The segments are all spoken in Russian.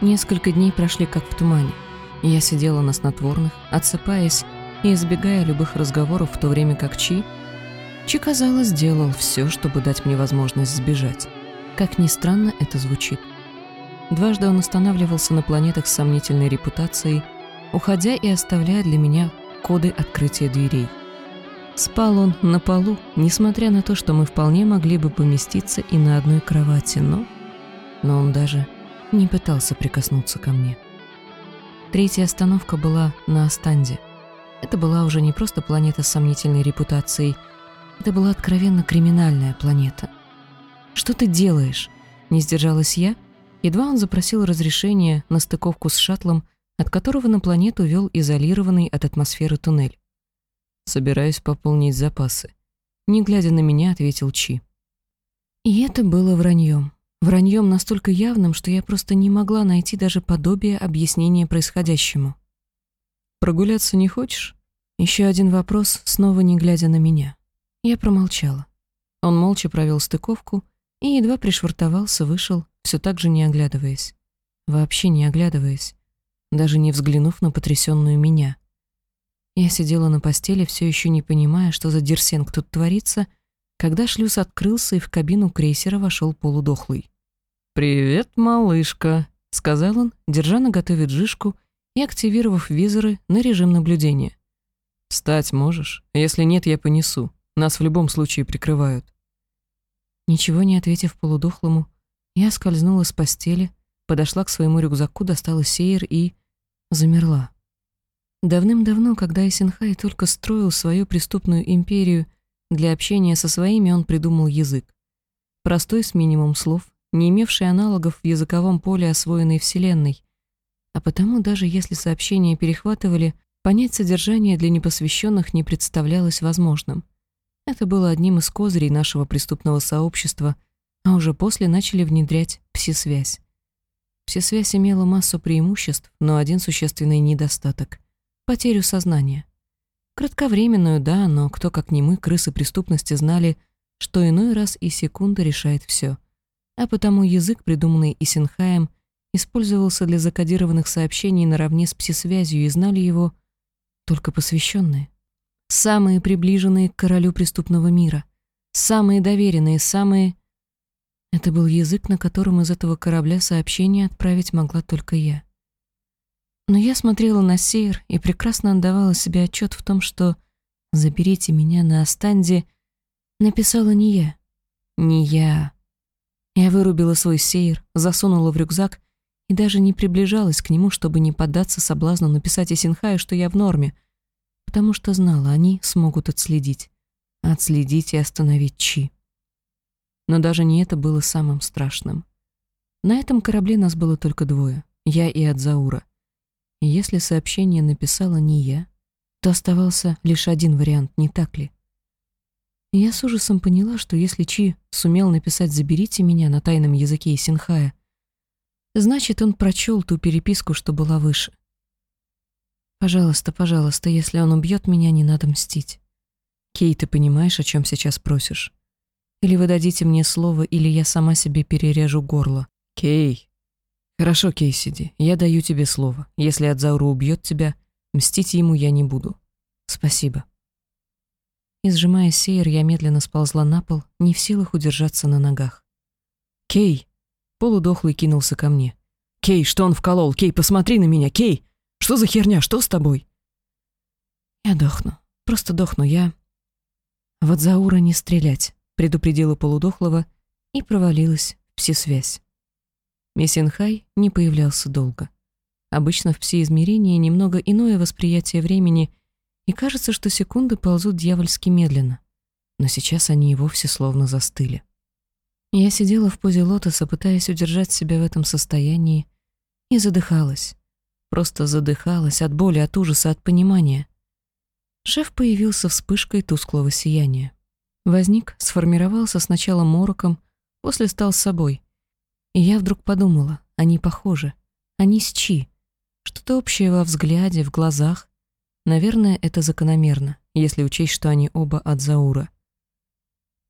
Несколько дней прошли как в тумане. Я сидела на снотворных, отсыпаясь и избегая любых разговоров, в то время как Чи... Чи, казалось, сделал все, чтобы дать мне возможность сбежать. Как ни странно это звучит. Дважды он останавливался на планетах с сомнительной репутацией, уходя и оставляя для меня коды открытия дверей. Спал он на полу, несмотря на то, что мы вполне могли бы поместиться и на одной кровати, но... Но он даже не пытался прикоснуться ко мне. Третья остановка была на Астанде. Это была уже не просто планета с сомнительной репутацией, это была откровенно криминальная планета. «Что ты делаешь?» — не сдержалась я, едва он запросил разрешение на стыковку с шаттлом, от которого на планету вел изолированный от атмосферы туннель. «Собираюсь пополнить запасы», — не глядя на меня, ответил Чи. И это было враньем. Враньем настолько явным, что я просто не могла найти даже подобие объяснения происходящему. «Прогуляться не хочешь?» Еще один вопрос, снова не глядя на меня. Я промолчала. Он молча провел стыковку и едва пришвартовался, вышел, все так же не оглядываясь. Вообще не оглядываясь, даже не взглянув на потрясенную меня. Я сидела на постели, все еще не понимая, что за дерсенг тут творится, когда шлюз открылся, и в кабину крейсера вошел полудохлый. «Привет, малышка», — сказал он, держа на готове джишку и активировав визоры на режим наблюдения. «Встать можешь? Если нет, я понесу. Нас в любом случае прикрывают». Ничего не ответив полудохлому, я скользнула с постели, подошла к своему рюкзаку, достала сейер и... замерла. Давным-давно, когда Исенхай только строил свою преступную империю, для общения со своими он придумал язык. Простой, с минимум слов, не имевший аналогов в языковом поле освоенной Вселенной. А потому даже если сообщения перехватывали, понять содержание для непосвященных не представлялось возможным. Это было одним из козырей нашего преступного сообщества, а уже после начали внедрять пси-связь. Имела массу преимуществ, но один существенный недостаток — потерю сознания. Кратковременную, да, но кто, как не мы, крысы преступности, знали, что иной раз и секунда решает все — а потому язык, придуманный Исенхаем, использовался для закодированных сообщений наравне с псисвязью и знали его только посвященные. Самые приближенные к королю преступного мира, самые доверенные, самые... Это был язык, на котором из этого корабля сообщение отправить могла только я. Но я смотрела на Сейр и прекрасно отдавала себе отчет в том, что «заберите меня на Астанде» написала не я. Не я. Я вырубила свой сейр, засунула в рюкзак и даже не приближалась к нему, чтобы не поддаться соблазну написать Исинхаю, что я в норме, потому что знала, они смогут отследить. Отследить и остановить Чи. Но даже не это было самым страшным. На этом корабле нас было только двое, я и Адзаура. Если сообщение написала не я, то оставался лишь один вариант, не так ли? Я с ужасом поняла, что если Чи сумел написать «заберите меня» на тайном языке Синхая, значит, он прочел ту переписку, что была выше. Пожалуйста, пожалуйста, если он убьет меня, не надо мстить. Кей, ты понимаешь, о чем сейчас просишь? Или вы дадите мне слово, или я сама себе перережу горло. Кей. Хорошо, Кей, сиди. Я даю тебе слово. Если Адзауру убьет тебя, мстить ему я не буду. Спасибо и, сжимая сейер, я медленно сползла на пол, не в силах удержаться на ногах. «Кей!» — полудохлый кинулся ко мне. «Кей, что он вколол? Кей, посмотри на меня! Кей! Что за херня? Что с тобой?» «Я дохну. Просто дохну. Я...» «Вот Заура не стрелять», — предупредила полудохлого и провалилась в пси-связь. Мессинхай не появлялся долго. Обычно в пси-измерении немного иное восприятие времени — и кажется, что секунды ползут дьявольски медленно, но сейчас они и вовсе словно застыли. Я сидела в позе лотоса, пытаясь удержать себя в этом состоянии, и задыхалась. Просто задыхалась от боли, от ужаса, от понимания. Шеф появился вспышкой тусклого сияния. Возник, сформировался сначала мороком, после стал собой. И я вдруг подумала, они похожи. Они с Чи. Что-то общее во взгляде, в глазах, Наверное, это закономерно, если учесть, что они оба от Заура.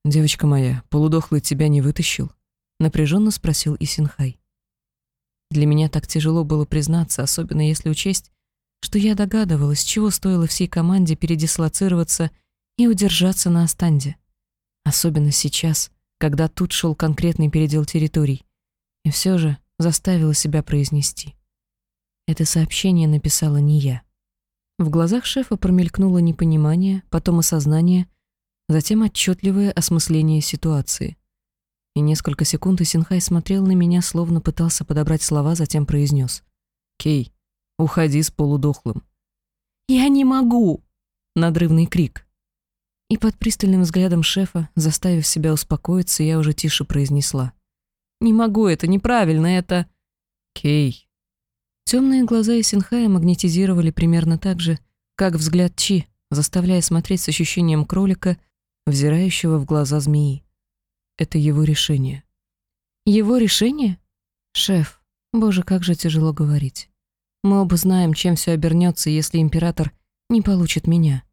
«Девочка моя, полудохлый тебя не вытащил?» — напряженно спросил Исинхай. Для меня так тяжело было признаться, особенно если учесть, что я догадывалась, чего стоило всей команде передислоцироваться и удержаться на Астанде. Особенно сейчас, когда тут шел конкретный передел территорий. И все же заставила себя произнести. Это сообщение написала не я. В глазах шефа промелькнуло непонимание, потом осознание, затем отчетливое осмысление ситуации. И несколько секунд Исинхай смотрел на меня, словно пытался подобрать слова, затем произнес. «Кей, уходи с полудохлым». «Я не могу!» — надрывный крик. И под пристальным взглядом шефа, заставив себя успокоиться, я уже тише произнесла. «Не могу, это неправильно, это...» «Кей». Темные глаза Исинхая магнетизировали примерно так же, как взгляд Чи, заставляя смотреть с ощущением кролика, взирающего в глаза змеи. Это его решение. Его решение? Шеф, боже, как же тяжело говорить. Мы оба знаем, чем все обернется, если император не получит меня.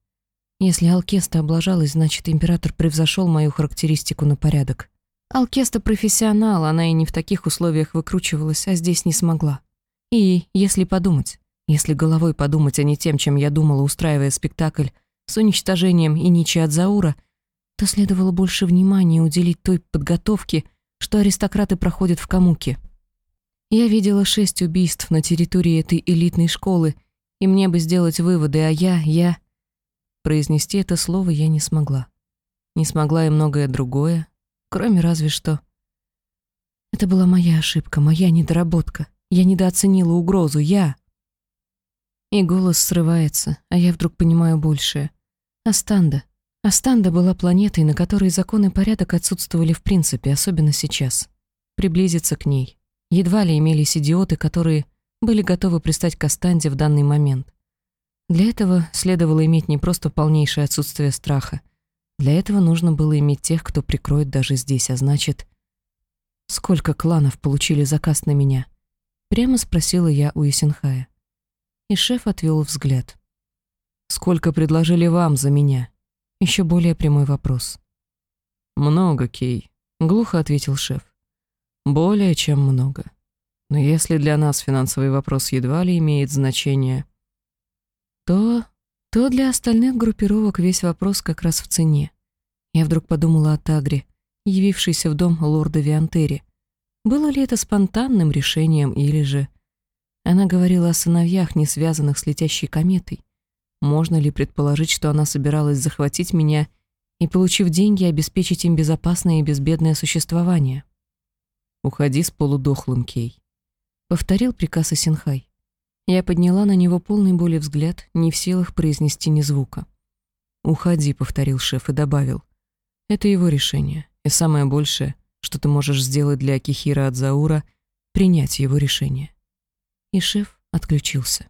Если Алкеста облажалась, значит, император превзошел мою характеристику на порядок. Алкеста профессионал, она и не в таких условиях выкручивалась, а здесь не смогла. И если подумать, если головой подумать, а не тем, чем я думала, устраивая спектакль с уничтожением Иничи Адзаура — то следовало больше внимания уделить той подготовке, что аристократы проходят в Камуке. Я видела шесть убийств на территории этой элитной школы, и мне бы сделать выводы, а я, я... Произнести это слово я не смогла. Не смогла и многое другое, кроме разве что... Это была моя ошибка, моя недоработка. Я недооценила угрозу, я... И голос срывается, а я вдруг понимаю большее. Астанда, Астанда была планетой, на которой закон и порядок отсутствовали в принципе, особенно сейчас. Приблизиться к ней. Едва ли имелись идиоты, которые были готовы пристать к Астанде в данный момент. Для этого следовало иметь не просто полнейшее отсутствие страха. Для этого нужно было иметь тех, кто прикроет даже здесь, а значит... «Сколько кланов получили заказ на меня?» Прямо спросила я у Исенхая. И шеф отвел взгляд. «Сколько предложили вам за меня?» Еще более прямой вопрос. «Много, Кей», — глухо ответил шеф. «Более чем много. Но если для нас финансовый вопрос едва ли имеет значение, то... то для остальных группировок весь вопрос как раз в цене. Я вдруг подумала о Тагре, явившейся в дом лорда Виантери. Было ли это спонтанным решением или же... Она говорила о сыновьях, не связанных с летящей кометой. Можно ли предположить, что она собиралась захватить меня и, получив деньги, обеспечить им безопасное и безбедное существование? «Уходи с полудохлым, Кей», — повторил приказ Исинхай. Я подняла на него полный боли взгляд, не в силах произнести ни звука. «Уходи», — повторил шеф и добавил. «Это его решение, и самое большее, что ты можешь сделать для Акихира Адзаура, принять его решение». И шеф отключился.